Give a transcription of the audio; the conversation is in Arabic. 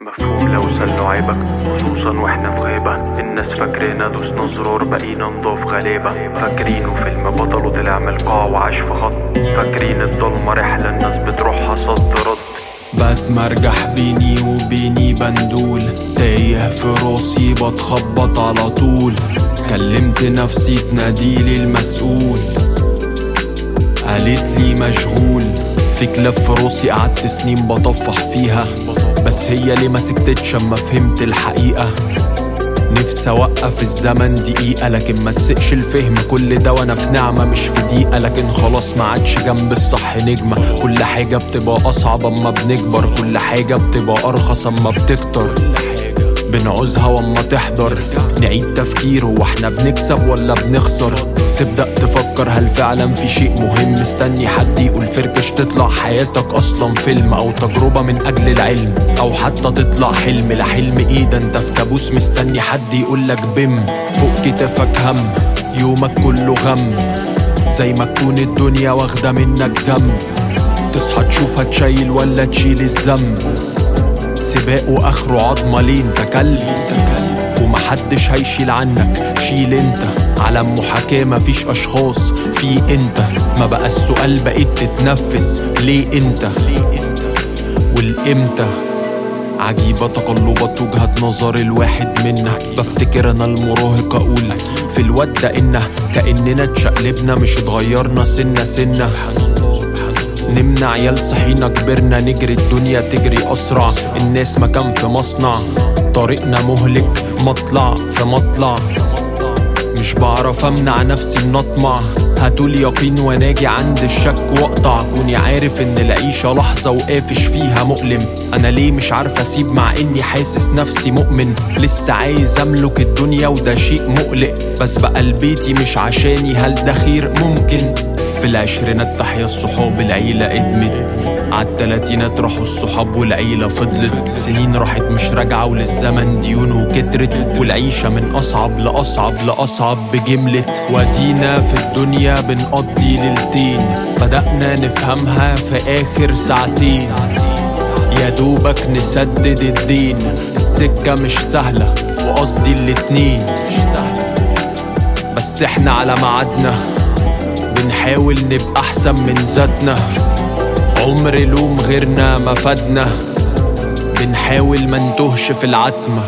مفهوم لو سلوا عيبك خصوصا وإحنا في غيبة. الناس فاكرينا دوسنا زرار بقينا نضاف غلابة. فاكرينه فيلم بطله طلع من القاع وعاش في خط. فاكرين الضلمة رحلة الناس بتروحها صد رد بتمرجح بيني وبيني بندول تايه في راسي بتخبط على طول. كلمت نفسي تناديلي المسؤول. قالت لي مشغول. في كلاب في راسي قعدت سنين بطفح فيها. بس هي ليه ما سكتتش أما فهمت الحقيقة؟ نفسي أوقف الزمن دقيقة لكن ما تسقش الفهم. كل ده وأنا في نعمة مش في ضيقة. لكن خلاص ما عادش جنب الصح نجمة. كل حاجة بتبقى أصعب أما بنكبر. كل حاجة بتبقى أرخص أما بتكتر. بنعوزها واما تحضر. نعيد تفكير هو إحنا بنكسب ولا بنخسر. تبدأ تفكر هل فعلا في شيء مهم؟ مستني حد يقول فركش تطلع حياتك أصلا فيلم أو تجربة من أجل العلم. أو حتى تطلع حلم لا حلم إيه؟ ده أنت في كابوس مستني حد يقولك بم. فوق كتافك هم يومك كله غم. زي ما تكون الدنيا واخدة منك جنب تصحى تشوف هتشيل ولا تشيل الذنب سباق واخره عظمة ليه انت كلب. ومحدش هيشيل عنك شيل انت. علم محاكاة مفيش أشخاص في انت. ما بقى السؤال بقيت تتنفس ليه انت؟ والامتى؟ عجيبة تقلبات وجهة نظر الواحد منا بفتكر أنا المراهق أقول في الواد ده انه كأننا اتشقلبنا مش اتغيرنا سنة سنة. نمنا عيال صحينا كبرنا نجري الدنيا تجري أسرع. الناس مكان في مصنع. طريقنا مهلك مطلع في مطلع. مش بعرف أمنع نفسي من اطمع هاتولي يقين وناجي عند الشك واقطع. كوني عارف إن العيشة لحظة وقافش فيها مؤلم. أنا ليه مش عارف أسيب مع إني حاسس نفسي مؤمن. لسه عايز أملك الدنيا وده شيء مقلق. بس بقى لبيتي مش عشاني هل ده خير ممكن؟ في العشرينات تحيا الصحاب العيلة ادمت. عالتلاتينات راحوا الصحاب والعيلة فضلت. سنين راحت مش راجعة وللزمن ديونه كترت والعيشة من أصعب لأصعب لأصعب بجملة ودينا في الدنيا بنقضي ليلتين. بدأنا نفهمها في آخر ساعتين. يا دوبك نسدد الدين. السكة مش سهلة وقصدي الاتنين. بس إحنا على ميعادنا. بنحاول نبقى أحسن من ذاتنا. عمر لوم غيرنا ما فادنا. بنحاول ما نتهش في العتمة.